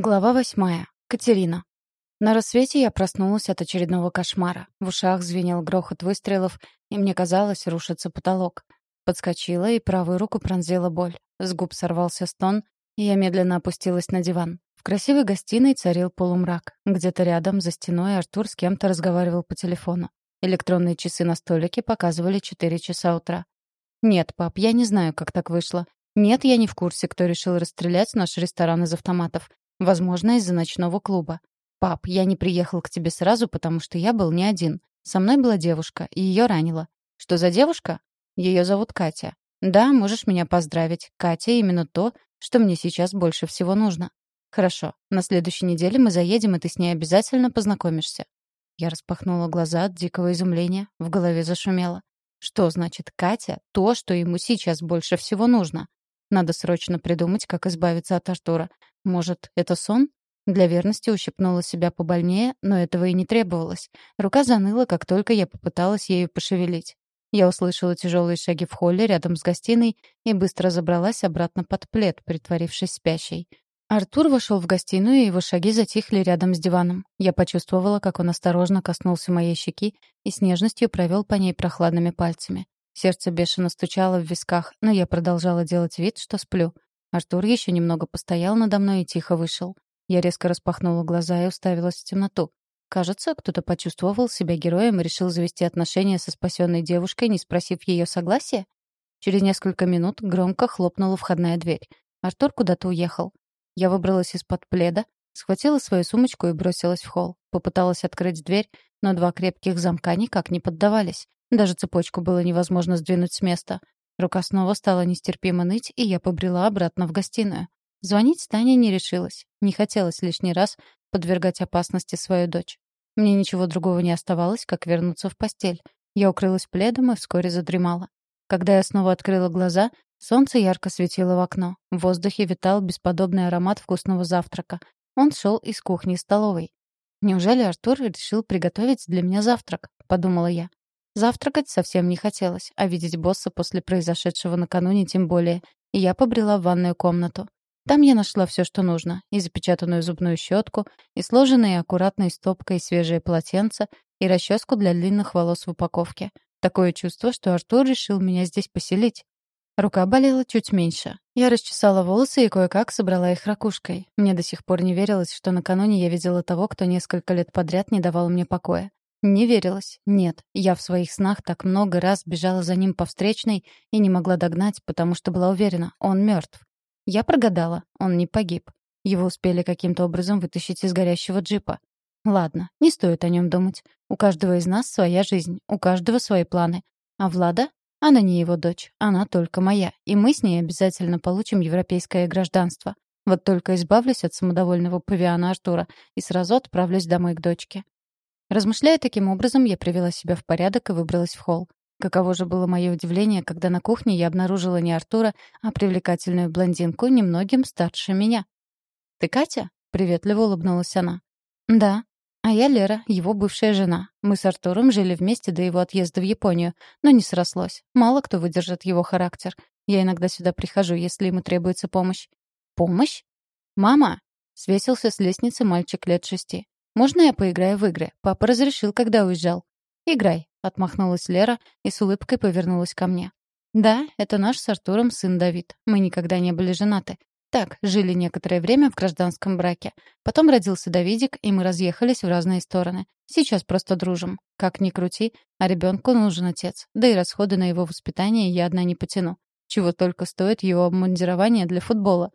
Глава восьмая. Катерина. На рассвете я проснулась от очередного кошмара. В ушах звенел грохот выстрелов, и мне казалось, рушится потолок. Подскочила, и правую руку пронзила боль. С губ сорвался стон, и я медленно опустилась на диван. В красивой гостиной царил полумрак. Где-то рядом, за стеной, Артур с кем-то разговаривал по телефону. Электронные часы на столике показывали 4 часа утра. «Нет, пап, я не знаю, как так вышло. Нет, я не в курсе, кто решил расстрелять наш ресторан из автоматов. Возможно, из-за ночного клуба. «Пап, я не приехал к тебе сразу, потому что я был не один. Со мной была девушка, и ее ранило. Что за девушка? Ее зовут Катя. Да, можешь меня поздравить. Катя именно то, что мне сейчас больше всего нужно. Хорошо, на следующей неделе мы заедем, и ты с ней обязательно познакомишься». Я распахнула глаза от дикого изумления, в голове зашумело. Что значит Катя? То, что ему сейчас больше всего нужно. Надо срочно придумать, как избавиться от Артура. Может, это сон? Для верности ущипнула себя побольнее, но этого и не требовалось. Рука заныла, как только я попыталась ею пошевелить. Я услышала тяжелые шаги в холле рядом с гостиной и быстро забралась обратно под плед, притворившись спящей. Артур вошел в гостиную, и его шаги затихли рядом с диваном. Я почувствовала, как он осторожно коснулся моей щеки и с нежностью провел по ней прохладными пальцами. Сердце бешено стучало в висках, но я продолжала делать вид, что сплю. Артур еще немного постоял надо мной и тихо вышел. Я резко распахнула глаза и уставилась в темноту. Кажется, кто-то почувствовал себя героем и решил завести отношения со спасенной девушкой, не спросив ее согласия. Через несколько минут громко хлопнула входная дверь. Артур куда-то уехал. Я выбралась из-под пледа, схватила свою сумочку и бросилась в холл. Попыталась открыть дверь, но два крепких замка никак не поддавались. Даже цепочку было невозможно сдвинуть с места. Рука снова стала нестерпимо ныть, и я побрела обратно в гостиную. Звонить Тане не решилась. Не хотелось лишний раз подвергать опасности свою дочь. Мне ничего другого не оставалось, как вернуться в постель. Я укрылась пледом и вскоре задремала. Когда я снова открыла глаза, солнце ярко светило в окно. В воздухе витал бесподобный аромат вкусного завтрака. Он шел из кухни-столовой. «Неужели Артур решил приготовить для меня завтрак?» — подумала я. Завтракать совсем не хотелось, а видеть босса после произошедшего накануне тем более. И я побрела в ванную комнату. Там я нашла все, что нужно. И запечатанную зубную щетку, и сложенные аккуратной стопкой свежее полотенце, и расческу для длинных волос в упаковке. Такое чувство, что Артур решил меня здесь поселить. Рука болела чуть меньше. Я расчесала волосы и кое-как собрала их ракушкой. Мне до сих пор не верилось, что накануне я видела того, кто несколько лет подряд не давал мне покоя. Не верилось. Нет, я в своих снах так много раз бежала за ним по встречной и не могла догнать, потому что была уверена, он мертв. Я прогадала, он не погиб. Его успели каким-то образом вытащить из горящего джипа. Ладно, не стоит о нем думать. У каждого из нас своя жизнь, у каждого свои планы. А Влада? Она не его дочь, она только моя, и мы с ней обязательно получим европейское гражданство. Вот только избавлюсь от самодовольного павиана Артура и сразу отправлюсь домой к дочке. Размышляя таким образом, я привела себя в порядок и выбралась в холл. Каково же было мое удивление, когда на кухне я обнаружила не Артура, а привлекательную блондинку, немногим старше меня. «Ты Катя?» — приветливо улыбнулась она. «Да. А я Лера, его бывшая жена. Мы с Артуром жили вместе до его отъезда в Японию, но не срослось. Мало кто выдержит его характер. Я иногда сюда прихожу, если ему требуется помощь». «Помощь?» «Мама!» — свесился с лестницы мальчик лет шести. «Можно я поиграю в игры? Папа разрешил, когда уезжал». «Играй», — отмахнулась Лера и с улыбкой повернулась ко мне. «Да, это наш с Артуром сын Давид. Мы никогда не были женаты. Так, жили некоторое время в гражданском браке. Потом родился Давидик, и мы разъехались в разные стороны. Сейчас просто дружим. Как ни крути, а ребенку нужен отец. Да и расходы на его воспитание я одна не потяну. Чего только стоит его обмундирование для футбола.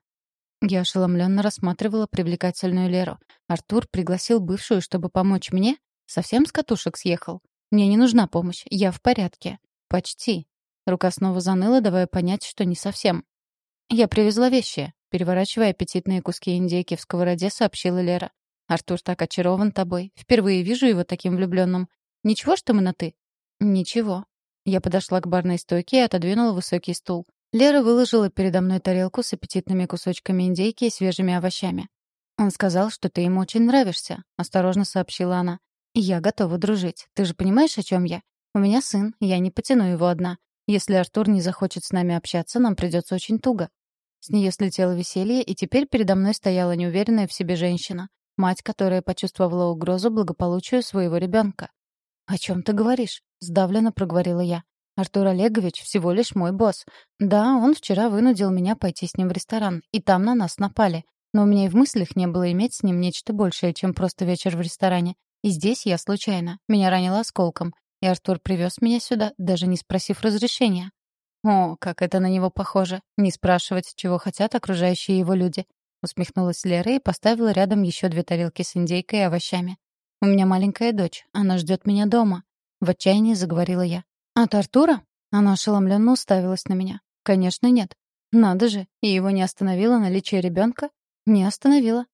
Я ошеломленно рассматривала привлекательную Леру. Артур пригласил бывшую, чтобы помочь мне? Совсем с катушек съехал? Мне не нужна помощь, я в порядке. Почти. Рука снова заныла, давая понять, что не совсем. Я привезла вещи. Переворачивая аппетитные куски индейки в сковороде, сообщила Лера. Артур так очарован тобой. Впервые вижу его таким влюбленным. Ничего, что мы на «ты»?» «Ничего». Я подошла к барной стойке и отодвинула высокий стул. Лера выложила передо мной тарелку с аппетитными кусочками индейки и свежими овощами. «Он сказал, что ты ему очень нравишься», — осторожно сообщила она. «Я готова дружить. Ты же понимаешь, о чем я? У меня сын, я не потяну его одна. Если Артур не захочет с нами общаться, нам придется очень туго». С нее слетело веселье, и теперь передо мной стояла неуверенная в себе женщина. Мать, которая почувствовала угрозу благополучию своего ребенка. «О чем ты говоришь?» — сдавленно проговорила я. «Артур Олегович всего лишь мой босс. Да, он вчера вынудил меня пойти с ним в ресторан, и там на нас напали. Но у меня и в мыслях не было иметь с ним нечто большее, чем просто вечер в ресторане. И здесь я случайно. Меня ранило осколком. И Артур привез меня сюда, даже не спросив разрешения. О, как это на него похоже. Не спрашивать, чего хотят окружающие его люди. Усмехнулась Лера и поставила рядом еще две тарелки с индейкой и овощами. «У меня маленькая дочь. Она ждет меня дома». В отчаянии заговорила я. «От Артура?» Она ошеломленно уставилась на меня. «Конечно, нет. Надо же, и его не остановило наличие ребенка? Не остановило.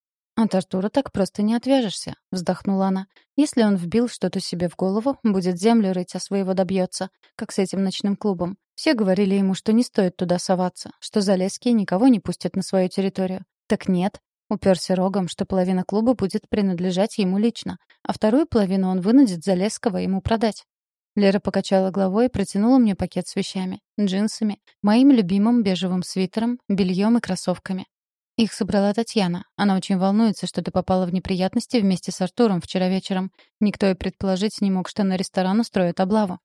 «От Артура так просто не отвяжешься», — вздохнула она. «Если он вбил что-то себе в голову, будет землю рыть, а своего добьется, как с этим ночным клубом. Все говорили ему, что не стоит туда соваться, что Залесские никого не пустят на свою территорию. Так нет. Уперся рогом, что половина клуба будет принадлежать ему лично, а вторую половину он вынудит Залесского ему продать. Лера покачала головой и протянула мне пакет с вещами, джинсами, моим любимым бежевым свитером, бельем и кроссовками. Их собрала Татьяна. Она очень волнуется, что ты попала в неприятности вместе с Артуром вчера вечером. Никто и предположить не мог, что на ресторан устроят облаву.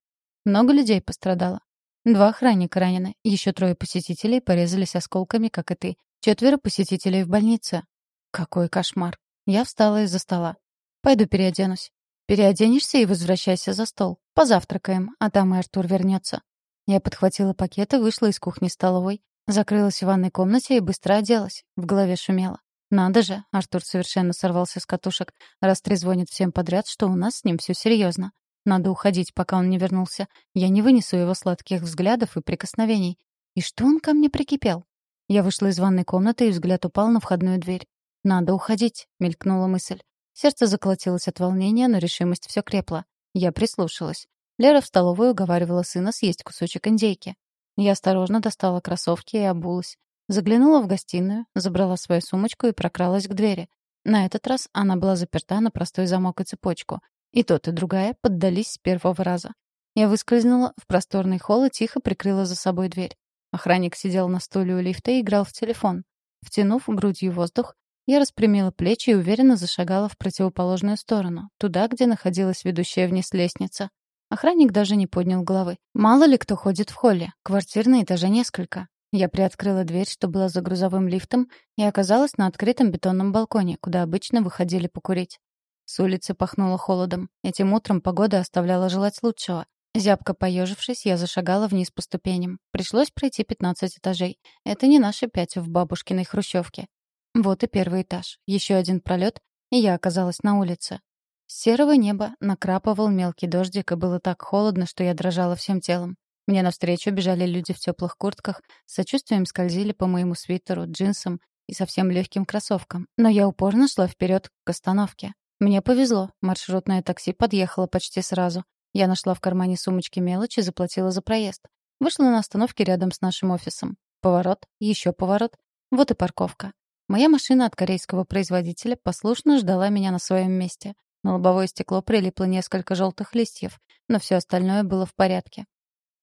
Много людей пострадало. Два охранника ранены. Еще трое посетителей порезались осколками, как и ты. Четверо посетителей в больнице. Какой кошмар. Я встала из-за стола. Пойду переоденусь. Переоденешься и возвращайся за стол. Позавтракаем, а там и Артур вернется. Я подхватила пакет и вышла из кухни-столовой. Закрылась в ванной комнате и быстро оделась. В голове шумело. Надо же, Артур совершенно сорвался с катушек, раз трезвонит всем подряд, что у нас с ним все серьезно. Надо уходить, пока он не вернулся. Я не вынесу его сладких взглядов и прикосновений. И что он ко мне прикипел? Я вышла из ванной комнаты, и взгляд упал на входную дверь. «Надо уходить», — мелькнула мысль. Сердце заколотилось от волнения, но решимость все крепла. Я прислушалась. Лера в столовую уговаривала сына съесть кусочек индейки. Я осторожно достала кроссовки и обулась. Заглянула в гостиную, забрала свою сумочку и прокралась к двери. На этот раз она была заперта на простой замок и цепочку. И тот, и другая поддались с первого раза. Я выскользнула в просторный холл и тихо прикрыла за собой дверь. Охранник сидел на стуле у лифта и играл в телефон. Втянув грудью воздух, я распрямила плечи и уверенно зашагала в противоположную сторону, туда, где находилась ведущая вниз лестница. Охранник даже не поднял головы. Мало ли кто ходит в холле. Квартир на этаже несколько. Я приоткрыла дверь, что была за грузовым лифтом, и оказалась на открытом бетонном балконе, куда обычно выходили покурить. С улицы пахнуло холодом. Этим утром погода оставляла желать лучшего. Зябко поежившись, я зашагала вниз по ступеням. Пришлось пройти 15 этажей. Это не наши пять в бабушкиной хрущевке. Вот и первый этаж. Еще один пролет, и я оказалась на улице. С серого неба накрапывал мелкий дождик, и было так холодно, что я дрожала всем телом. Мне навстречу бежали люди в теплых куртках, с сочувствием скользили по моему свитеру, джинсам и совсем легким кроссовкам. Но я упорно шла вперед к остановке. Мне повезло, маршрутное такси подъехало почти сразу. Я нашла в кармане сумочки мелочь и заплатила за проезд. Вышла на остановке рядом с нашим офисом. Поворот, еще поворот. Вот и парковка. Моя машина от корейского производителя послушно ждала меня на своем месте. На лобовое стекло прилипло несколько желтых листьев, но все остальное было в порядке.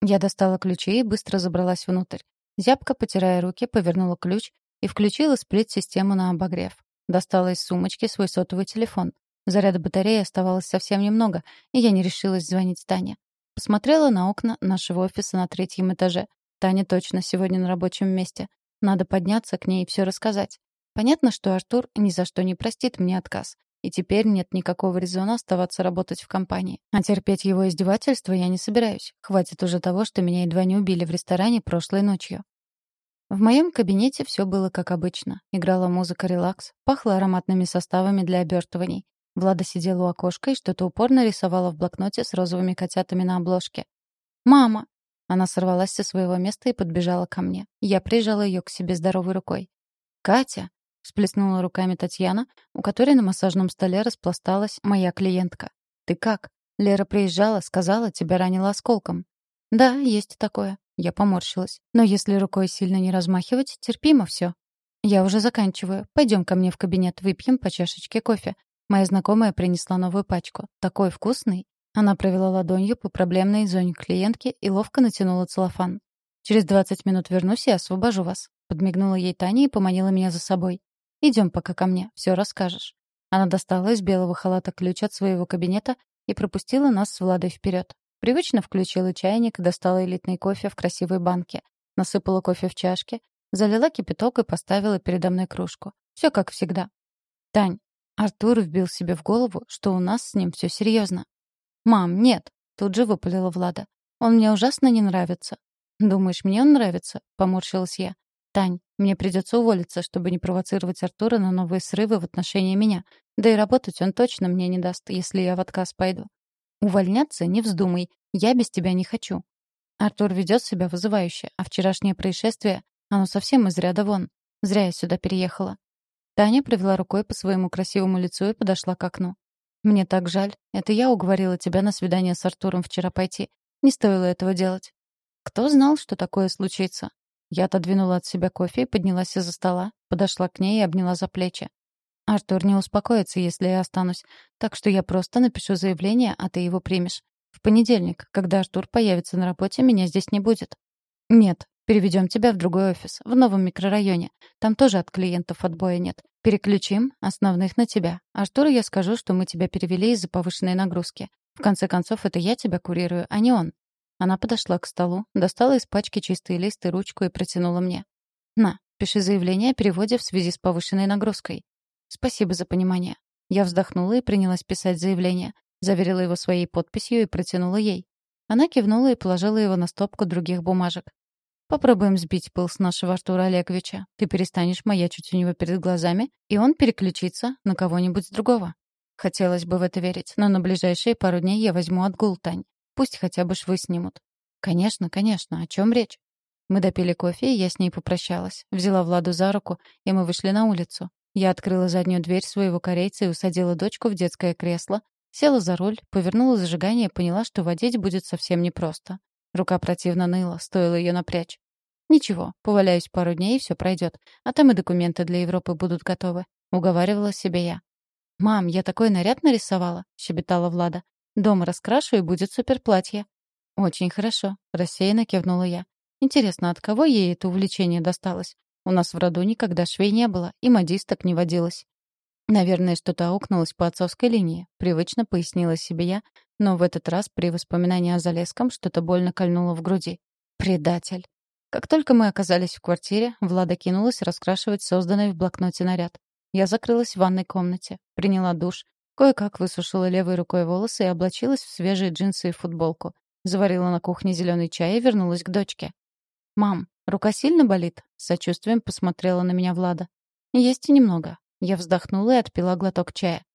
Я достала ключи и быстро забралась внутрь. Зябко, потирая руки, повернула ключ и включила сплит-систему на обогрев. Достала из сумочки свой сотовый телефон. Заряда батареи оставалось совсем немного, и я не решилась звонить Тане. Посмотрела на окна нашего офиса на третьем этаже. Таня точно сегодня на рабочем месте. Надо подняться к ней и все рассказать. Понятно, что Артур ни за что не простит мне отказ. И теперь нет никакого резона оставаться работать в компании. А терпеть его издевательства я не собираюсь. Хватит уже того, что меня едва не убили в ресторане прошлой ночью. В моем кабинете все было как обычно. Играла музыка релакс, пахло ароматными составами для обертываний. Влада сидела у окошка и что-то упорно рисовала в блокноте с розовыми котятами на обложке. «Мама!» Она сорвалась со своего места и подбежала ко мне. Я прижала ее к себе здоровой рукой. «Катя!» Всплеснула руками Татьяна, у которой на массажном столе распласталась моя клиентка. «Ты как? Лера приезжала, сказала, тебя ранило осколком». «Да, есть такое». Я поморщилась. «Но если рукой сильно не размахивать, терпимо все. «Я уже заканчиваю. Пойдем ко мне в кабинет, выпьем по чашечке кофе. Моя знакомая принесла новую пачку. Такой вкусный». Она провела ладонью по проблемной зоне клиентки и ловко натянула целлофан. «Через двадцать минут вернусь и освобожу вас», Подмигнула ей Таня и поманила меня за собой. «Идем пока ко мне, все расскажешь». Она достала из белого халата ключ от своего кабинета и пропустила нас с Владой вперед. Привычно включила чайник, достала элитный кофе в красивой банке, насыпала кофе в чашке, залила кипяток и поставила передо мной кружку. Все как всегда. «Тань, Артур вбил себе в голову, что у нас с ним все серьезно. «Мам, нет!» — тут же выпалила Влада. «Он мне ужасно не нравится». «Думаешь, мне он нравится?» — поморщилась я. «Тань, мне придется уволиться, чтобы не провоцировать Артура на новые срывы в отношении меня. Да и работать он точно мне не даст, если я в отказ пойду. Увольняться не вздумай. Я без тебя не хочу. Артур ведет себя вызывающе, а вчерашнее происшествие, оно совсем из ряда вон. Зря я сюда переехала. Таня провела рукой по своему красивому лицу и подошла к окну. «Мне так жаль. Это я уговорила тебя на свидание с Артуром вчера пойти. Не стоило этого делать». «Кто знал, что такое случится?» Я отодвинула от себя кофе и поднялась из-за стола, подошла к ней и обняла за плечи. «Артур не успокоится, если я останусь, так что я просто напишу заявление, а ты его примешь. В понедельник, когда Артур появится на работе, меня здесь не будет». «Нет, переведем тебя в другой офис, в новом микрорайоне. Там тоже от клиентов отбоя нет. Переключим основных на тебя. Артуру я скажу, что мы тебя перевели из-за повышенной нагрузки. В конце концов, это я тебя курирую, а не он. Она подошла к столу, достала из пачки чистые листы ручку и протянула мне. «На, пиши заявление о переводе в связи с повышенной нагрузкой». «Спасибо за понимание». Я вздохнула и принялась писать заявление. Заверила его своей подписью и протянула ей. Она кивнула и положила его на стопку других бумажек. «Попробуем сбить пыл с нашего Артура Олеговича. Ты перестанешь маячить у него перед глазами, и он переключится на кого-нибудь другого». Хотелось бы в это верить, но на ближайшие пару дней я возьму отгул, Тань. Пусть хотя бы швы снимут. Конечно, конечно, о чем речь? Мы допили кофе, и я с ней попрощалась. Взяла Владу за руку, и мы вышли на улицу. Я открыла заднюю дверь своего корейца и усадила дочку в детское кресло, села за руль, повернула зажигание и поняла, что водить будет совсем непросто. Рука противно ныла, стоило ее напрячь. «Ничего, поваляюсь пару дней, и все пройдет. А там и документы для Европы будут готовы», — уговаривала себе я. «Мам, я такой наряд нарисовала», — щебетала Влада. Дома раскрашу, и будет суперплатье». «Очень хорошо», — рассеянно кивнула я. «Интересно, от кого ей это увлечение досталось? У нас в роду никогда швей не было, и модисток не водилось». «Наверное, что-то аукнулось по отцовской линии», — привычно пояснила себе я, но в этот раз при воспоминании о Залесском что-то больно кольнуло в груди. «Предатель». Как только мы оказались в квартире, Влада кинулась раскрашивать созданный в блокноте наряд. Я закрылась в ванной комнате, приняла душ, Кое-как высушила левой рукой волосы и облачилась в свежие джинсы и футболку. Заварила на кухне зеленый чай и вернулась к дочке. «Мам, рука сильно болит?» — с сочувствием посмотрела на меня Влада. «Есть и немного». Я вздохнула и отпила глоток чая.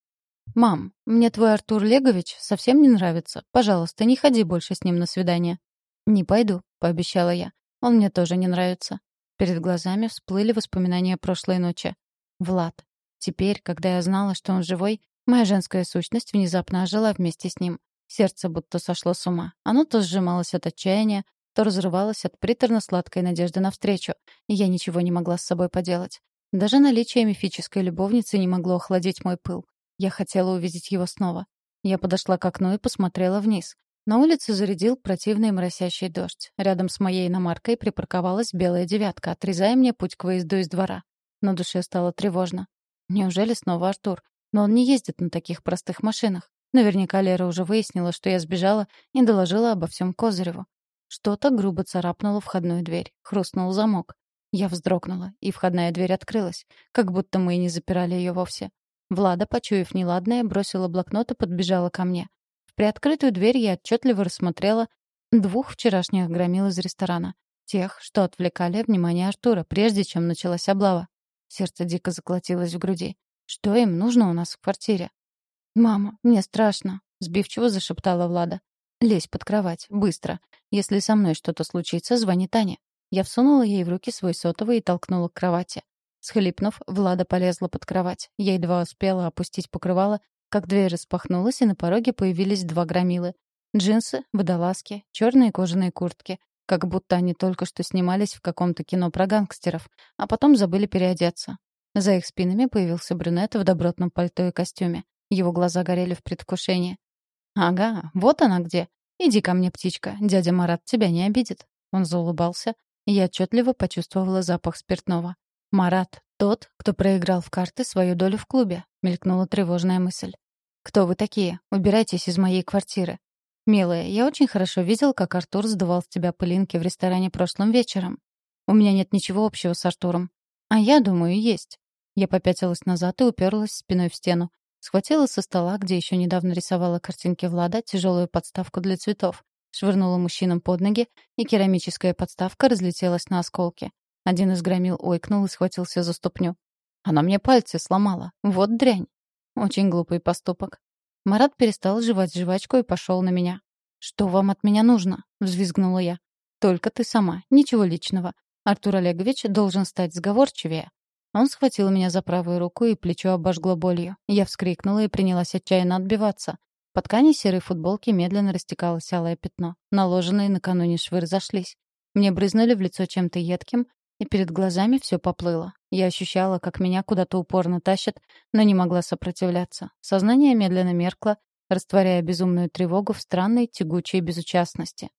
«Мам, мне твой Артур Легович совсем не нравится. Пожалуйста, не ходи больше с ним на свидание». «Не пойду», — пообещала я. «Он мне тоже не нравится». Перед глазами всплыли воспоминания прошлой ночи. Влад. Теперь, когда я знала, что он живой, Моя женская сущность внезапно ожила вместе с ним. Сердце будто сошло с ума. Оно то сжималось от отчаяния, то разрывалось от приторно-сладкой надежды на встречу, и я ничего не могла с собой поделать. Даже наличие мифической любовницы не могло охладить мой пыл. Я хотела увидеть его снова. Я подошла к окну и посмотрела вниз. На улице зарядил противный моросящий дождь. Рядом с моей иномаркой припарковалась белая девятка, отрезая мне путь к выезду из двора. На душе стало тревожно. Неужели снова Артур? Но он не ездит на таких простых машинах. Наверняка Лера уже выяснила, что я сбежала, и доложила обо всем Козыреву. Что-то грубо царапнуло входную дверь. Хрустнул замок. Я вздрогнула, и входная дверь открылась, как будто мы и не запирали ее вовсе. Влада, почуяв неладное, бросила блокнот и подбежала ко мне. В приоткрытую дверь я отчетливо рассмотрела двух вчерашних громил из ресторана. Тех, что отвлекали внимание Артура, прежде чем началась облава. Сердце дико заколотилось в груди. Что им нужно у нас в квартире? «Мама, мне страшно», — сбивчиво зашептала Влада. «Лезь под кровать, быстро. Если со мной что-то случится, звони Тане». Я всунула ей в руки свой сотовый и толкнула к кровати. Схлипнув, Влада полезла под кровать. Я едва успела опустить покрывало, как дверь распахнулась, и на пороге появились два громилы. Джинсы, водолазки, черные кожаные куртки. Как будто они только что снимались в каком-то кино про гангстеров, а потом забыли переодеться. За их спинами появился брюнет в добротном пальто и костюме. Его глаза горели в предвкушении. «Ага, вот она где. Иди ко мне, птичка, дядя Марат тебя не обидит». Он заулыбался, и я отчетливо почувствовала запах спиртного. «Марат, тот, кто проиграл в карты свою долю в клубе», — мелькнула тревожная мысль. «Кто вы такие? Убирайтесь из моей квартиры». «Милая, я очень хорошо видел, как Артур сдувал с тебя пылинки в ресторане прошлым вечером. У меня нет ничего общего с Артуром. А я думаю, есть». Я попятилась назад и уперлась спиной в стену. Схватила со стола, где еще недавно рисовала картинки Влада, тяжелую подставку для цветов. Швырнула мужчинам под ноги, и керамическая подставка разлетелась на осколки. Один из громил ойкнул и схватился за ступню. Она мне пальцы сломала. Вот дрянь. Очень глупый поступок. Марат перестал жевать жвачку и пошел на меня. «Что вам от меня нужно?» — взвизгнула я. «Только ты сама. Ничего личного. Артур Олегович должен стать сговорчивее». Он схватил меня за правую руку, и плечо обожгло болью. Я вскрикнула и принялась отчаянно отбиваться. По ткани серой футболки медленно растекалось алое пятно. Наложенные накануне швы разошлись. Мне брызнули в лицо чем-то едким, и перед глазами все поплыло. Я ощущала, как меня куда-то упорно тащат, но не могла сопротивляться. Сознание медленно меркло, растворяя безумную тревогу в странной тягучей безучастности.